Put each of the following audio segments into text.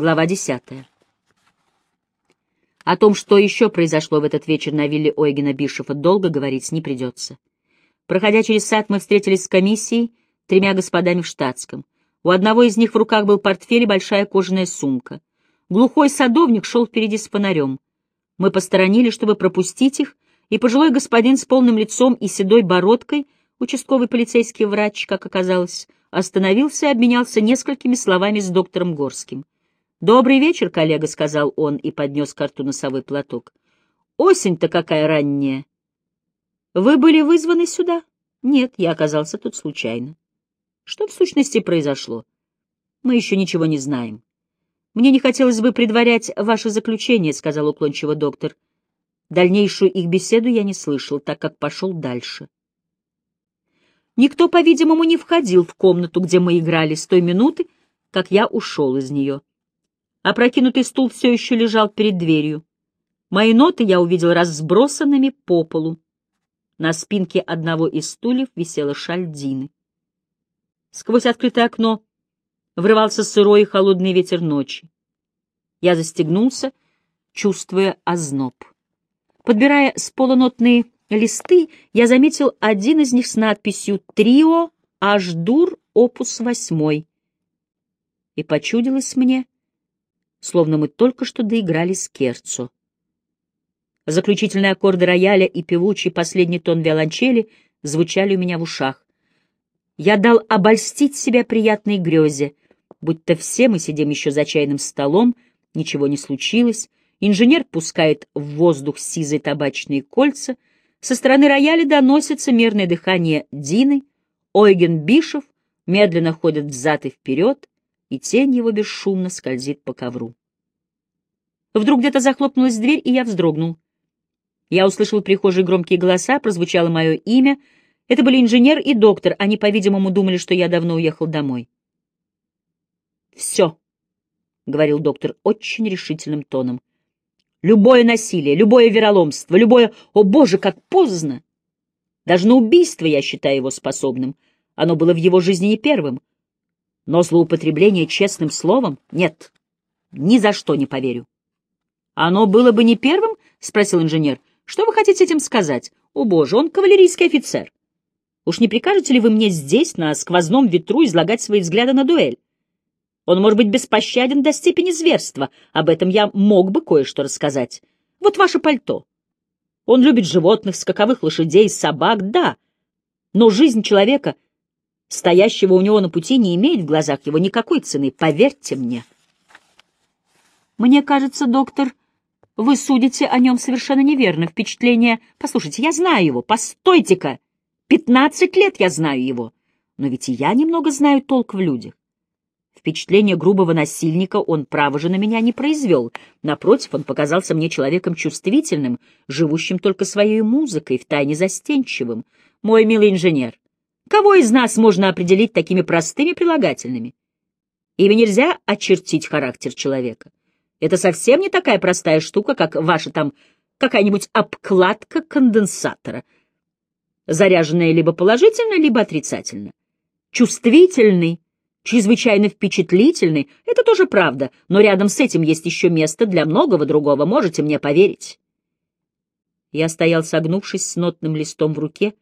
Глава десятая. О том, что еще произошло в этот вечер на вилле Ойгена Бишефа, долго говорить не придется. Проходя через сад, мы встретились с комиссией, тремя господами в штатском. У одного из них в руках был портфель и большая кожаная сумка. Глухой садовник шел впереди с фонарем. Мы посторонили, чтобы пропустить их, и пожилой господин с полным лицом и седой бородкой, участковый полицейский врач, как оказалось, остановился и обменялся несколькими словами с доктором Горским. «Добрый вечер, коллега», — сказал он и поднес карту носовой платок. «Осень-то какая ранняя!» «Вы были вызваны сюда?» «Нет, я оказался тут случайно». «Что в сущности произошло?» «Мы еще ничего не знаем». «Мне не хотелось бы предварять ваше заключение», — сказал уклончиво доктор. Дальнейшую их беседу я не слышал, так как пошел дальше. Никто, по-видимому, не входил в комнату, где мы играли, с той минуты, как я ушел из нее. Опрокинутый стул все еще лежал перед дверью. Мои ноты я увидел разбросанными по полу. На спинке одного из стульев висела шаль Дины. Сквозь открытое окно врывался сырой и холодный ветер ночи. Я застегнулся, чувствуя озноб. Подбирая с полунотные листы, я заметил один из них с надписью «Трио Аждур Опус восьмой». И почудилось мне, словно мы только что доиграли скерцо. Заключительные аккорды рояля и певучий последний тон виолончели звучали у меня в ушах. Я дал обольстить себя приятной грезе, будто все мы сидим еще за чайным столом, ничего не случилось, инженер пускает в воздух сизые табачные кольца, со стороны рояля доносится мерное дыхание Дины, Ойген Бишев медленно ходит взад и вперед, и тень его бесшумно скользит по ковру. Вдруг где-то захлопнулась дверь, и я вздрогнул. Я услышал в прихожей громкие голоса, прозвучало мое имя. Это были инженер и доктор, они, по-видимому, думали, что я давно уехал домой. «Все», — говорил доктор очень решительным тоном. «Любое насилие, любое вероломство, любое... О, Боже, как поздно! Даже на убийство я считаю его способным. Оно было в его жизни не первым. Но злоупотребление честным словом — нет, ни за что не поверю. «Оно было бы не первым?» — спросил инженер. «Что вы хотите этим сказать? О, боже, он кавалерийский офицер. Уж не прикажете ли вы мне здесь, на сквозном ветру, излагать свои взгляды на дуэль? Он может быть беспощаден до степени зверства. Об этом я мог бы кое-что рассказать. Вот ваше пальто. Он любит животных, скаковых лошадей, собак, да. Но жизнь человека — стоящего у него на пути, не имеет в глазах его никакой цены, поверьте мне. Мне кажется, доктор, вы судите о нем совершенно неверно. Впечатление... Послушайте, я знаю его. Постойте-ка! Пятнадцать лет я знаю его. Но ведь и я немного знаю толк в людях. Впечатление грубого насильника он, право же, на меня не произвел. Напротив, он показался мне человеком чувствительным, живущим только своей музыкой, втайне застенчивым. Мой милый инженер, Кого из нас можно определить такими простыми прилагательными? Ими нельзя очертить характер человека. Это совсем не такая простая штука, как ваша там какая-нибудь обкладка конденсатора, заряженная либо положительно, либо отрицательно. Чувствительный, чрезвычайно впечатлительный — это тоже правда, но рядом с этим есть еще место для многого другого, можете мне поверить. Я стоял, согнувшись с нотным листом в руке, —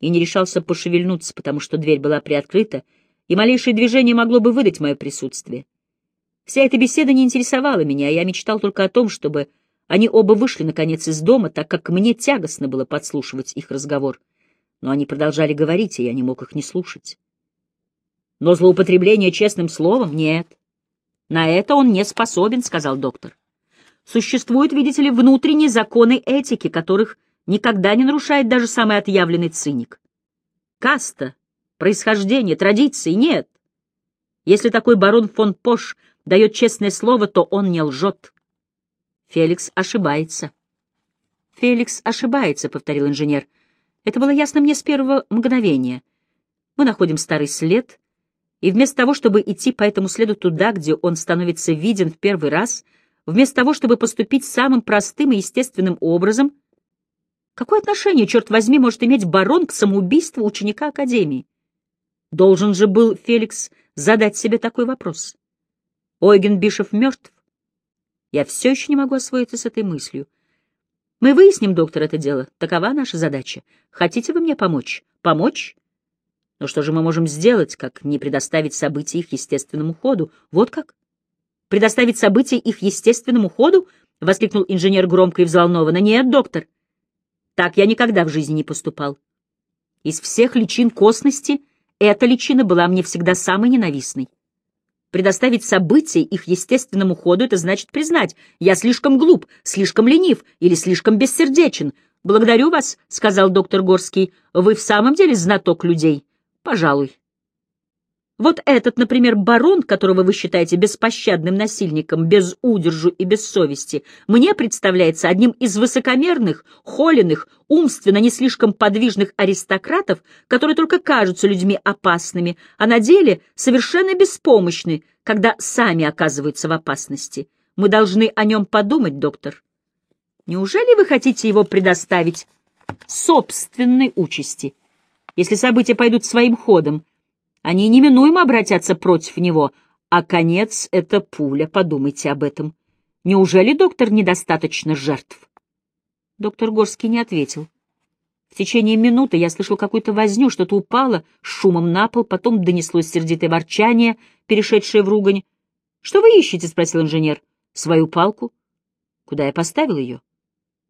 и не решался пошевельнуться, потому что дверь была приоткрыта, и малейшее движение могло бы выдать мое присутствие. Вся эта беседа не интересовала меня, я мечтал только о том, чтобы они оба вышли, наконец, из дома, так как мне тягостно было подслушивать их разговор. Но они продолжали говорить, и я не мог их не слушать. Но злоупотребление честным словом — нет. На это он не способен, — сказал доктор. Существуют, видите ли, внутренние законы этики, которых никогда не нарушает даже самый отъявленный циник. Каста, происхождение, традиции — нет. Если такой барон фон Пош дает честное слово, то он не лжет. Феликс ошибается. Феликс ошибается, — повторил инженер. Это было ясно мне с первого мгновения. Мы находим старый след, и вместо того, чтобы идти по этому следу туда, где он становится виден в первый раз, вместо того, чтобы поступить самым простым и естественным образом — Какое отношение, черт возьми, может иметь барон к самоубийству ученика Академии? Должен же был Феликс задать себе такой вопрос. Ойген Бишев мертв. Я все еще не могу освоиться с этой мыслью. Мы выясним, доктор, это дело. Такова наша задача. Хотите вы мне помочь? Помочь? Но что же мы можем сделать, как не предоставить события их естественному ходу? Вот как? Предоставить события их естественному ходу? — воскликнул инженер громко и взволнованно. Нет, доктор, так я никогда в жизни не поступал. Из всех личин косности эта личина была мне всегда самой ненавистной. Предоставить события их естественному ходу — это значит признать, я слишком глуп, слишком ленив или слишком бессердечен. «Благодарю вас», — сказал доктор Горский, — «вы в самом деле знаток людей». «Пожалуй». Вот этот, например, барон, которого вы считаете беспощадным насильником, без удержу и без совести, мне представляется одним из высокомерных, холеных, умственно не слишком подвижных аристократов, которые только кажутся людьми опасными, а на деле совершенно беспомощны, когда сами оказываются в опасности. Мы должны о нем подумать, доктор. Неужели вы хотите его предоставить собственной участи? Если события пойдут своим ходом, они неминуемо обратятся против него, а конец — это пуля, подумайте об этом. Неужели доктор недостаточно жертв? Доктор Горский не ответил. В течение минуты я слышал какую-то возню, что-то упало с шумом на пол, потом донеслось сердитое ворчание, перешедшее в ругань. — Что вы ищете? — спросил инженер. — Свою палку. — Куда я поставил ее?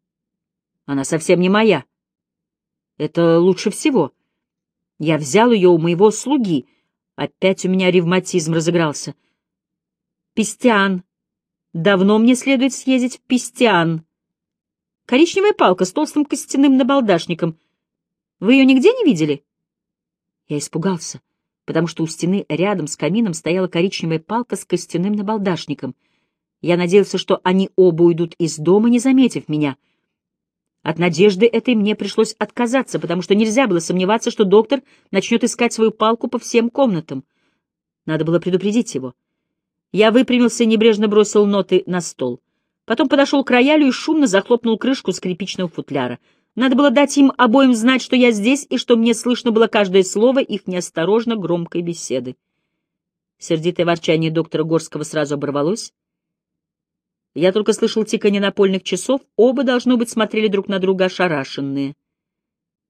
— Она совсем не моя. — Это лучше всего. — я взял ее у моего слуги. Опять у меня ревматизм разыгрался. Пестиан. Давно мне следует съездить в Пестиан. Коричневая палка с толстым костяным набалдашником. Вы ее нигде не видели? Я испугался, потому что у стены рядом с камином стояла коричневая палка с костяным набалдашником. Я надеялся, что они оба уйдут из дома, не заметив меня — от надежды этой мне пришлось отказаться, потому что нельзя было сомневаться, что доктор начнет искать свою палку по всем комнатам. Надо было предупредить его. Я выпрямился и небрежно бросил ноты на стол. Потом подошел к роялю и шумно захлопнул крышку скрипичного футляра. Надо было дать им обоим знать, что я здесь, и что мне слышно было каждое слово их неосторожно громкой беседы. Сердитое ворчание доктора Горского сразу оборвалось. Я только слышал тиканье напольных часов, оба, должно быть, смотрели друг на друга ошарашенные.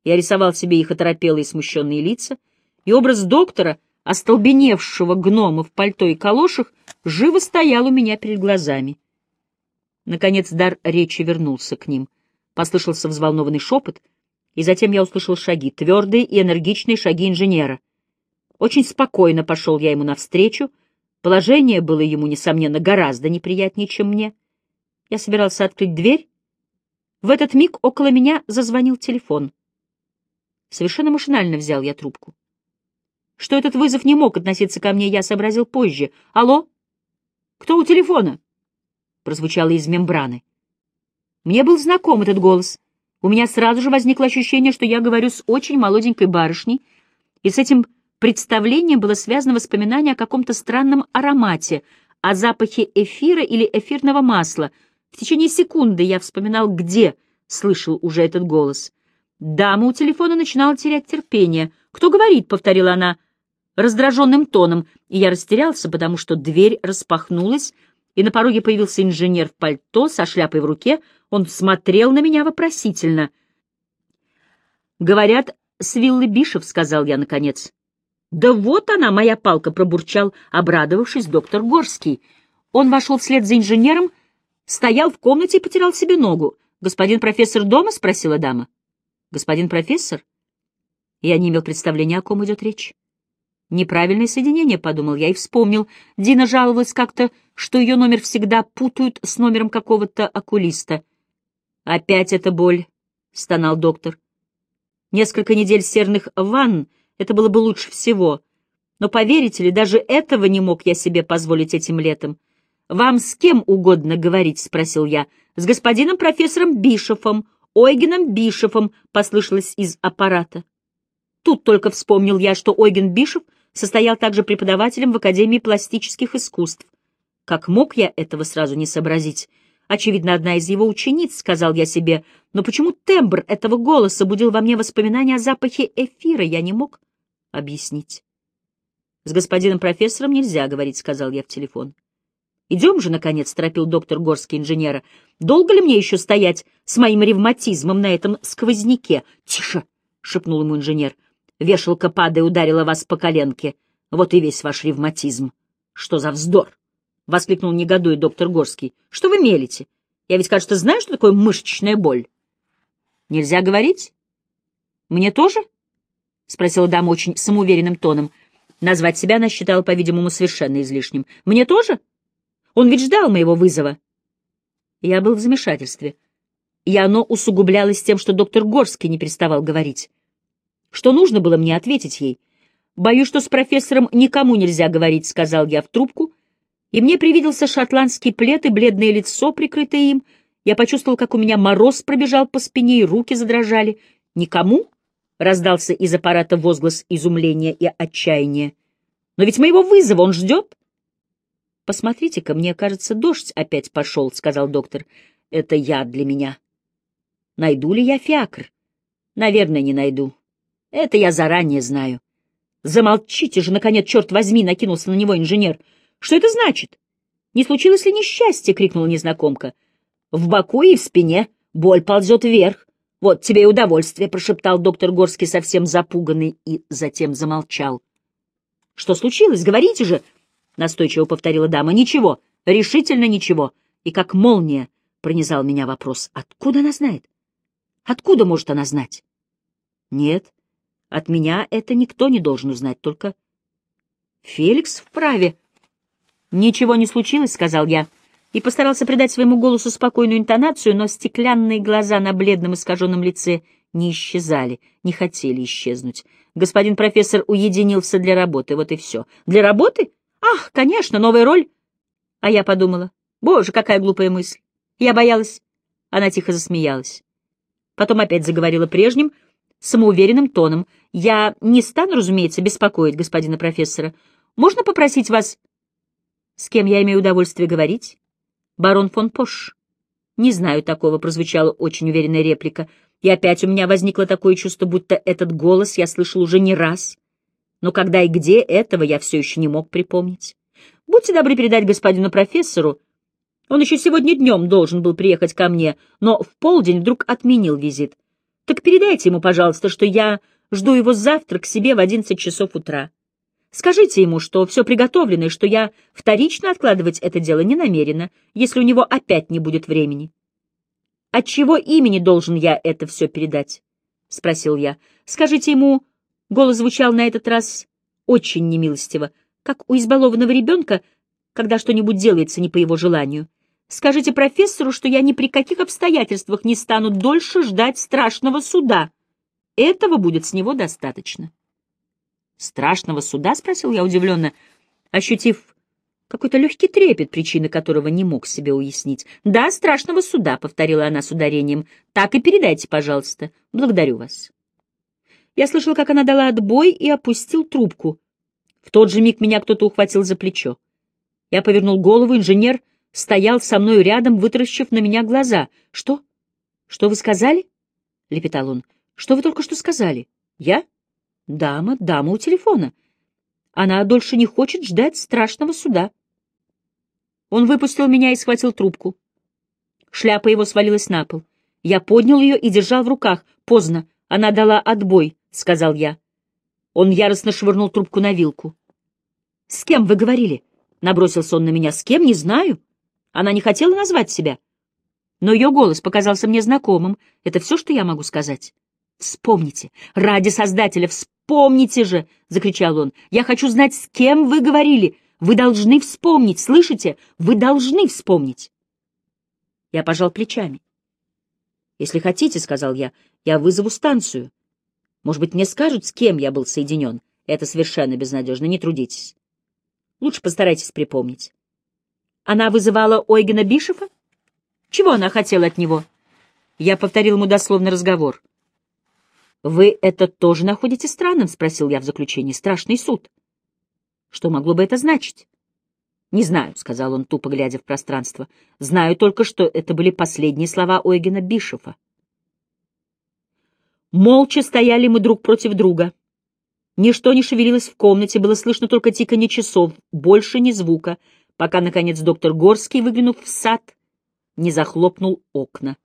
Я рисовал себе их оторопелые и смущенные лица, и образ доктора, остолбеневшего гнома в пальто и калошах, живо стоял у меня перед глазами. Наконец дар речи вернулся к ним. Послышался взволнованный шепот, и затем я услышал шаги, твердые и энергичные шаги инженера. Очень спокойно пошел я ему навстречу, Положение было ему, несомненно, гораздо неприятнее, чем мне. Я собирался открыть дверь. В этот миг около меня зазвонил телефон. Совершенно машинально взял я трубку. Что этот вызов не мог относиться ко мне, я сообразил позже. «Алло? Кто у телефона?» Прозвучало из мембраны. Мне был знаком этот голос. У меня сразу же возникло ощущение, что я говорю с очень молоденькой барышней, и с этим представлением было связано воспоминание о каком-то странном аромате, о запахе эфира или эфирного масла. В течение секунды я вспоминал, где слышал уже этот голос. Дама у телефона начинала терять терпение. «Кто говорит?» — повторила она раздраженным тоном, и я растерялся, потому что дверь распахнулась, и на пороге появился инженер в пальто со шляпой в руке. Он смотрел на меня вопросительно. «Говорят, с виллы Бишев», — сказал я наконец. «Да вот она, моя палка!» — пробурчал, обрадовавшись доктор Горский. Он вошел вслед за инженером, стоял в комнате и потерял себе ногу. «Господин профессор дома?» — спросила дама. «Господин профессор?» Я не имел представления, о ком идет речь. Неправильное соединение, — подумал я и вспомнил. Дина жаловалась как-то, что ее номер всегда путают с номером какого-то окулиста. «Опять эта боль», — стонал доктор. Несколько недель серных ванн это было бы лучше всего. Но, поверите ли, даже этого не мог я себе позволить этим летом. «Вам с кем угодно говорить?» — спросил я. «С господином профессором Бишофом, Ойгеном Бишофом», — послышалось из аппарата. Тут только вспомнил я, что Ойген Бишоф состоял также преподавателем в Академии пластических искусств. Как мог я этого сразу не сообразить? Очевидно, одна из его учениц, — сказал я себе, но почему тембр этого голоса будил во мне воспоминания о запахе эфира, я не мог объяснить. «С господином профессором нельзя говорить», — сказал я в телефон. Идем же, наконец, — торопил доктор Горский инженера. Долго ли мне еще стоять с моим ревматизмом на этом сквозняке? — Тише! — шепнул ему инженер. Вешалка, падая, ударила вас по коленке. Вот и весь ваш ревматизм. — Что за вздор! — воскликнул негодуя доктор Горский. — Что вы мелите? Я ведь, кажется, знаю, что такое мышечная боль. — Нельзя говорить? — Мне тоже? — спросила дама очень самоуверенным тоном. Назвать себя она считала, по-видимому, совершенно излишним. — Мне тоже? — он ведь ждал моего вызова. Я был в замешательстве, и оно усугублялось тем, что доктор Горский не переставал говорить. Что нужно было мне ответить ей? «Боюсь, что с профессором никому нельзя говорить», — сказал я в трубку, и мне привиделся шотландский плед и бледное лицо, прикрытое им. Я почувствовал, как у меня мороз пробежал по спине, и руки задрожали. «Никому?» — раздался из аппарата возглас изумления и отчаяния. «Но ведь моего вызова он ждет». «Посмотрите-ка, мне кажется, дождь опять пошел», — сказал доктор. «Это яд для меня». «Найду ли я фиакр?» «Наверное, не найду. Это я заранее знаю». «Замолчите же, наконец, черт возьми!» — накинулся на него инженер. «Что это значит? Не случилось ли несчастье?» — крикнула незнакомка. «В боку и в спине. Боль ползет вверх. Вот тебе и удовольствие», — прошептал доктор Горский, совсем запуганный, и затем замолчал. «Что случилось? Говорите же!» — настойчиво повторила дама. «Ничего, решительно ничего». И как молния пронизал меня вопрос. «Откуда она знает? Откуда может она знать?» «Нет, от меня это никто не должен узнать, только...» «Феликс вправе». «Ничего не случилось», — сказал я, и постарался придать своему голосу спокойную интонацию, но стеклянные глаза на бледном искаженном лице не исчезали, не хотели исчезнуть. Господин профессор уединился для работы, вот и все. «Для работы?» Ах, конечно, новая роль. А я подумала, боже, какая глупая мысль. Я боялась. Она тихо засмеялась. Потом опять заговорила прежним, самоуверенным тоном. Я не стану, разумеется, беспокоить господина профессора. Можно попросить вас... С кем я имею удовольствие говорить? Барон фон Пош. Не знаю такого, прозвучала очень уверенная реплика. И опять у меня возникло такое чувство, будто этот голос я слышал уже не раз но когда и где этого я все еще не мог припомнить. Будьте добры передать господину профессору. Он еще сегодня днем должен был приехать ко мне, но в полдень вдруг отменил визит. Так передайте ему, пожалуйста, что я жду его завтра к себе в одиннадцать часов утра. Скажите ему, что все приготовлено, и что я вторично откладывать это дело не намерена, если у него опять не будет времени. От чего имени должен я это все передать? — спросил я. — Скажите ему, Голос звучал на этот раз очень немилостиво, как у избалованного ребенка, когда что-нибудь делается не по его желанию. Скажите профессору, что я ни при каких обстоятельствах не стану дольше ждать страшного суда. Этого будет с него достаточно. «Страшного суда?» — спросил я удивленно, ощутив какой-то легкий трепет, причины которого не мог себе уяснить. «Да, страшного суда», — повторила она с ударением. «Так и передайте, пожалуйста. Благодарю вас». Я слышал, как она дала отбой и опустил трубку. В тот же миг меня кто-то ухватил за плечо. Я повернул голову, инженер стоял со мной рядом, вытаращив на меня глаза. «Что? Что вы сказали?» — лепетал он. «Что вы только что сказали?» «Я?» «Дама, дама у телефона. Она дольше не хочет ждать страшного суда». Он выпустил меня и схватил трубку. Шляпа его свалилась на пол. Я поднял ее и держал в руках. Поздно. Она дала отбой. — сказал я. Он яростно швырнул трубку на вилку. «С кем вы говорили?» — набросился он на меня. «С кем? Не знаю. Она не хотела назвать себя. Но ее голос показался мне знакомым. Это все, что я могу сказать. Вспомните. Ради Создателя, вспомните же!» — закричал он. «Я хочу знать, с кем вы говорили. Вы должны вспомнить, слышите? Вы должны вспомнить!» Я пожал плечами. «Если хотите, — сказал я, — я вызову станцию. Может быть, мне скажут, с кем я был соединен? Это совершенно безнадежно, не трудитесь. Лучше постарайтесь припомнить. Она вызывала Ойгена Бишефа? Чего она хотела от него? Я повторил ему дословно разговор. «Вы это тоже находите странным?» — спросил я в заключении. «Страшный суд». «Что могло бы это значить?» «Не знаю», — сказал он, тупо глядя в пространство. «Знаю только, что это были последние слова Ойгена Бишефа». Молча стояли мы друг против друга. Ничто не шевелилось в комнате, было слышно только тиканье часов, больше ни звука. пока, наконец, доктор Горский, выглянув в сад, не захлопнул окна.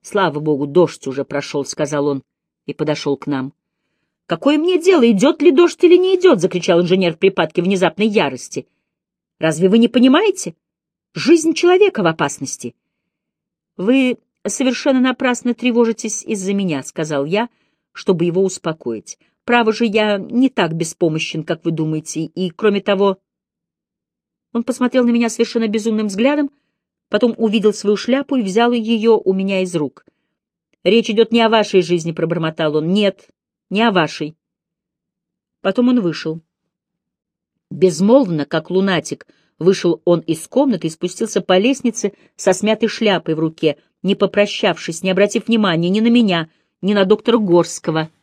«Слава богу, дождь уже прошел», — сказал он и подошел к нам. «Какое мне дело, идет ли дождь или не идет?» — закричал инженер в припадке внезапной ярости. «Разве вы не понимаете? Жизнь человека в опасности». «Вы совершенно напрасно тревожитесь из-за меня», — сказал я, чтобы его успокоить. «Право же, я не так беспомощен, как вы думаете, и, кроме того...» Он посмотрел на меня совершенно безумным взглядом, потом увидел свою шляпу и взял ее у меня из рук. «Речь идет не о вашей жизни», — пробормотал он. «Нет, не о вашей». Потом он вышел. Безмолвно, как лунатик, вышел он из комнаты и спустился по лестнице со смятой шляпой в руке, не попрощавшись, не обратив внимания ни на меня, ни на доктора Горского —